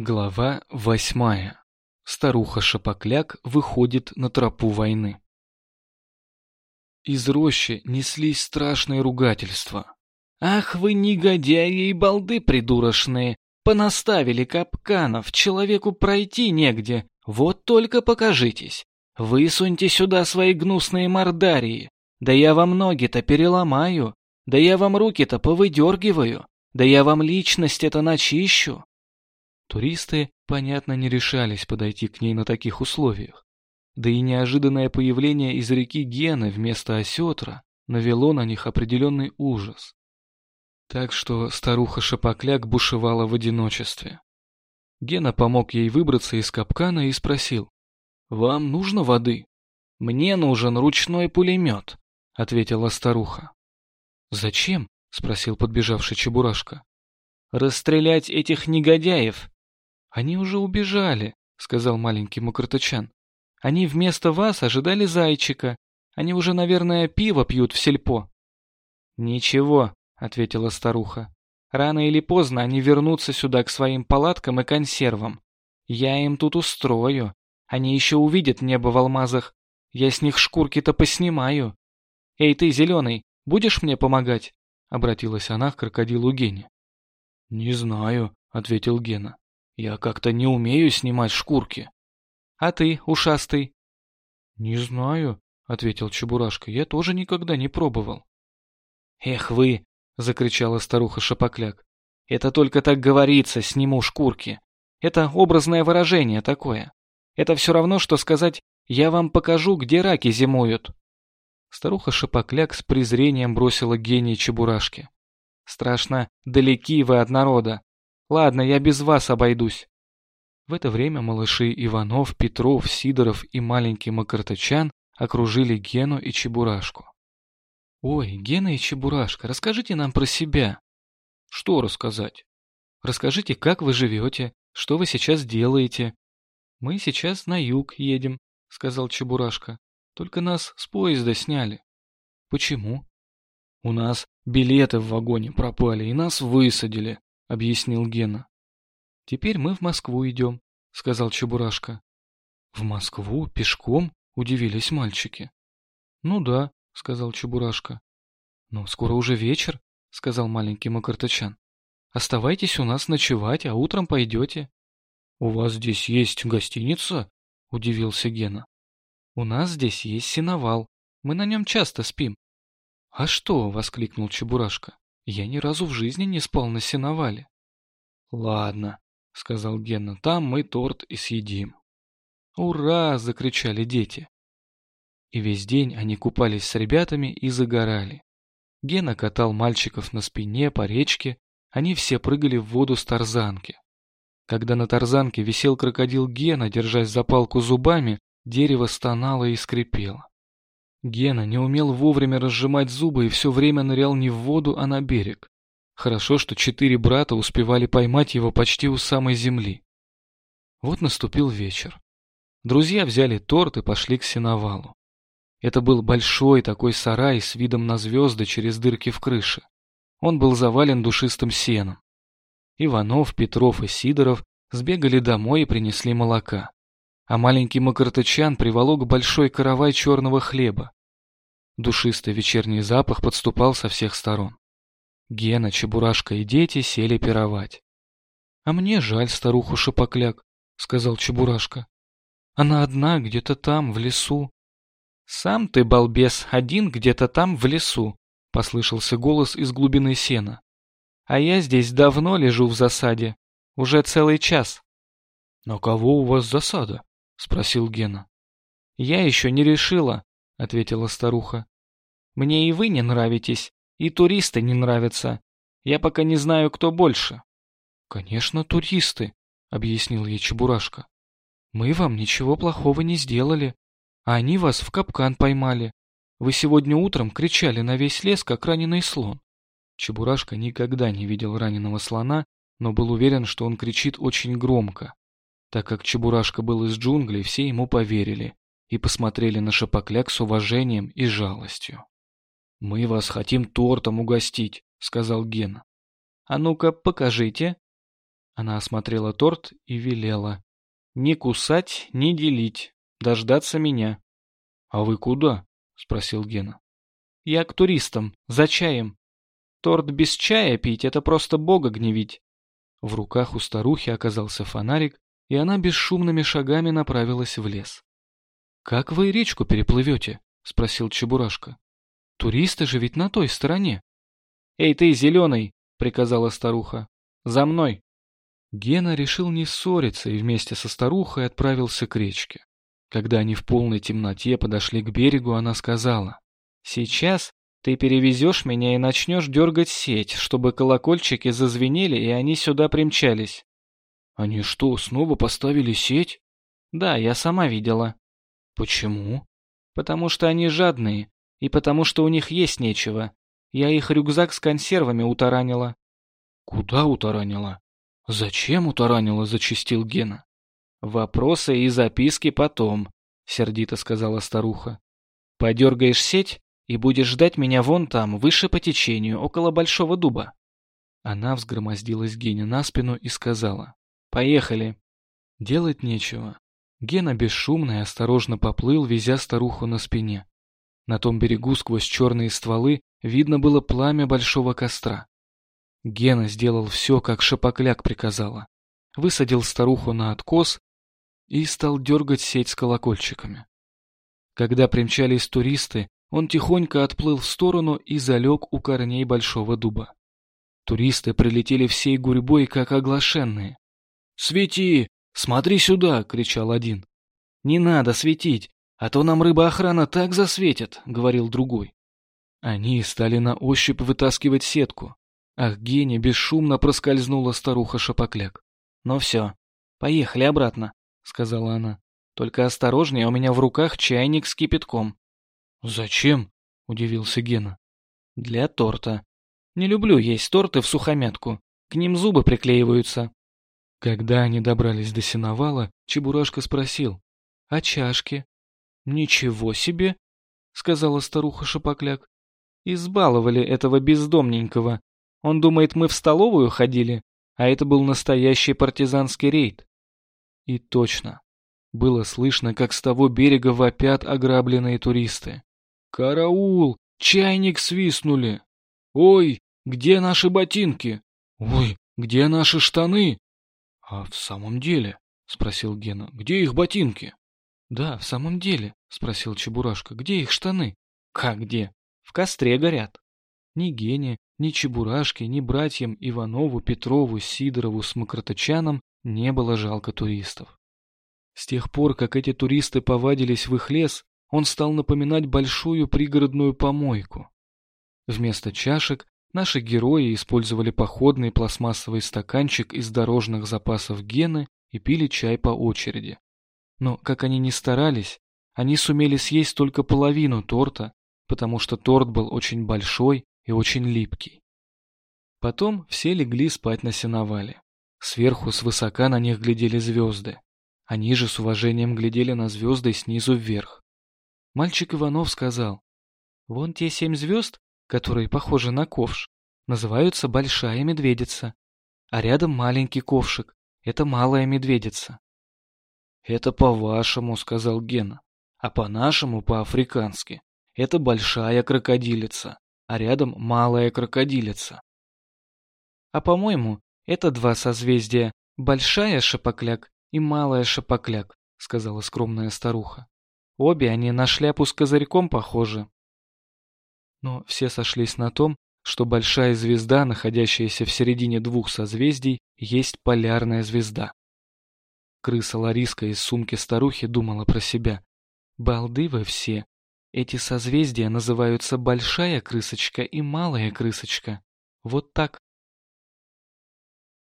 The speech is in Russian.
Глава восьмая. Старуха Шапокляк выходит на тропу войны. Из рощи неслись страшные ругательства. «Ах вы негодяи и балды придурочные! Понаставили капканов, человеку пройти негде. Вот только покажитесь. Высуньте сюда свои гнусные мордарии. Да я вам ноги-то переломаю. Да я вам руки-то повыдергиваю. Да я вам личность это начищу. Туристы, понятно, не решались подойти к ней на таких условиях. Да и неожиданное появление из реки Гены вместо осетра навело на них определенный ужас. Так что старуха Шапокляк бушевала в одиночестве. Гена помог ей выбраться из капкана и спросил. «Вам нужно воды?» «Мне нужен ручной пулемет», — ответила старуха. «Зачем?» — спросил подбежавший Чебурашка. «Расстрелять этих негодяев «Они уже убежали», — сказал маленький Мукртычан. «Они вместо вас ожидали зайчика. Они уже, наверное, пиво пьют в сельпо». «Ничего», — ответила старуха. «Рано или поздно они вернутся сюда к своим палаткам и консервам. Я им тут устрою. Они еще увидят небо в алмазах. Я с них шкурки-то поснимаю. Эй, ты, зеленый, будешь мне помогать?» — обратилась она к крокодилу Гене. «Не знаю», — ответил Гена. Я как-то не умею снимать шкурки. А ты, ушастый? Не знаю, ответил Чебурашка. Я тоже никогда не пробовал. Эх вы, закричала старуха Шапокляк. Это только так говорится, сниму шкурки. Это образное выражение такое. Это все равно, что сказать «я вам покажу, где раки зимуют». Старуха Шапокляк с презрением бросила гений Чебурашки. «Страшно, далеки вы от народа. Ладно, я без вас обойдусь. В это время малыши Иванов, Петров, Сидоров и маленький Макартычан окружили Гену и Чебурашку. «Ой, Гена и Чебурашка, расскажите нам про себя». «Что рассказать?» «Расскажите, как вы живете, что вы сейчас делаете». «Мы сейчас на юг едем», — сказал Чебурашка. «Только нас с поезда сняли». «Почему?» «У нас билеты в вагоне пропали, и нас высадили», — объяснил Гена. «Теперь мы в Москву идем», — сказал Чебурашка. «В Москву? Пешком?» — удивились мальчики. «Ну да», — сказал Чебурашка. «Но скоро уже вечер», — сказал маленький Макартычан. «Оставайтесь у нас ночевать, а утром пойдете». «У вас здесь есть гостиница?» — удивился Гена. «У нас здесь есть сеновал. Мы на нем часто спим». «А что?» — воскликнул Чебурашка. Я ни разу в жизни не спал на сеновале. Ладно, сказал Гена, там мы торт и съедим. Ура! закричали дети. И весь день они купались с ребятами и загорали. Гена катал мальчиков на спине по речке, они все прыгали в воду с тарзанки. Когда на тарзанке висел крокодил Гена, держась за палку зубами, дерево стонало и скрипело. Гена не умел вовремя разжимать зубы и все время нырял не в воду, а на берег. Хорошо, что четыре брата успевали поймать его почти у самой земли. Вот наступил вечер. Друзья взяли торт и пошли к сеновалу. Это был большой такой сарай с видом на звезды через дырки в крыше. Он был завален душистым сеном. Иванов, Петров и Сидоров сбегали домой и принесли молока а маленький Макартычан приволок большой каравай черного хлеба. Душистый вечерний запах подступал со всех сторон. Гена, Чебурашка и дети сели пировать. — А мне жаль старуху Шапокляк, — сказал Чебурашка. — Она одна где-то там, в лесу. — Сам ты, балбес, один где-то там, в лесу, — послышался голос из глубины сена. — А я здесь давно лежу в засаде, уже целый час. — Но кого у вас засада? — спросил Гена. «Я еще не решила», — ответила старуха. «Мне и вы не нравитесь, и туристы не нравятся. Я пока не знаю, кто больше». «Конечно, туристы», — объяснил ей Чебурашка. «Мы вам ничего плохого не сделали, а они вас в капкан поймали. Вы сегодня утром кричали на весь лес, как раненый слон». Чебурашка никогда не видел раненого слона, но был уверен, что он кричит очень громко. Так как Чебурашка был из джунглей, все ему поверили и посмотрели на Шапокляк с уважением и жалостью. «Мы вас хотим тортом угостить», — сказал Гена. «А ну-ка, покажите». Она осмотрела торт и велела. «Не кусать, не делить. Дождаться меня». «А вы куда?» — спросил Гена. «Я к туристам. За чаем. Торт без чая пить — это просто бога гневить». В руках у старухи оказался фонарик, и она бесшумными шагами направилась в лес. «Как вы речку переплывете?» — спросил Чебурашка. «Туристы же ведь на той стороне». «Эй ты, зеленый!» — приказала старуха. «За мной!» Гена решил не ссориться и вместе со старухой отправился к речке. Когда они в полной темноте подошли к берегу, она сказала, «Сейчас ты перевезешь меня и начнешь дергать сеть, чтобы колокольчики зазвенели, и они сюда примчались». «Они что, снова поставили сеть?» «Да, я сама видела». «Почему?» «Потому что они жадные, и потому что у них есть нечего. Я их рюкзак с консервами утаранила». «Куда утаранила?» «Зачем утаранила?» — зачистил Гена. «Вопросы и записки потом», — сердито сказала старуха. «Подергаешь сеть и будешь ждать меня вон там, выше по течению, около большого дуба». Она взгромоздилась Гене на спину и сказала. «Поехали». Делать нечего. Гена бесшумно и осторожно поплыл, везя старуху на спине. На том берегу сквозь черные стволы видно было пламя большого костра. Гена сделал все, как Шапокляк приказала. Высадил старуху на откос и стал дергать сеть с колокольчиками. Когда примчались туристы, он тихонько отплыл в сторону и залег у корней большого дуба. Туристы прилетели всей гурьбой, как оглашенные. «Свети! Смотри сюда!» — кричал один. «Не надо светить, а то нам рыба-охрана так засветит!» — говорил другой. Они стали на ощупь вытаскивать сетку. Ах, Гене бесшумно проскользнула старуха Шапокляк. «Ну все, поехали обратно», — сказала она. «Только осторожнее, у меня в руках чайник с кипятком». «Зачем?» — удивился Гена. «Для торта. Не люблю есть торты в сухомятку. К ним зубы приклеиваются». Когда они добрались до сеновала, Чебурашка спросил. «А чашки?» «Ничего себе!» — сказала старуха Шапокляк. «Избаловали этого бездомненького. Он думает, мы в столовую ходили, а это был настоящий партизанский рейд. И точно. Было слышно, как с того берега вопят ограбленные туристы. «Караул! Чайник свистнули! Ой, где наши ботинки? Ой, где наши штаны?» «А в самом деле?» — спросил Гена. «Где их ботинки?» «Да, в самом деле», — спросил Чебурашка. «Где их штаны?» «Как где? В костре горят». Ни Гене, ни Чебурашке, ни братьям Иванову, Петрову, Сидорову с Макроточаном не было жалко туристов. С тех пор, как эти туристы повадились в их лес, он стал напоминать большую пригородную помойку. Вместо чашек наши герои использовали походный пластмассовый стаканчик из дорожных запасов Гены и пили чай по очереди. Но, как они ни старались, они сумели съесть только половину торта, потому что торт был очень большой и очень липкий. Потом все легли спать на сеновале. Сверху свысока на них глядели звезды. Они же с уважением глядели на звезды снизу вверх. Мальчик Иванов сказал, «Вон те семь звезд, которые похожи на ковш, называются Большая Медведица, а рядом маленький ковшик, это Малая Медведица». «Это по-вашему», — сказал Гена, «а по-нашему, по-африкански, это Большая Крокодилица а рядом малая крокодилица. А по-моему, это два созвездия, большая шапокляк и малая шапокляк, сказала скромная старуха. Обе они на шляпу с козырьком похожи. Но все сошлись на том, что большая звезда, находящаяся в середине двух созвездий, есть полярная звезда. Крыса Лариска из сумки старухи думала про себя. «Балды вы все, эти созвездия называются большая крысочка и малая крысочка. Вот так.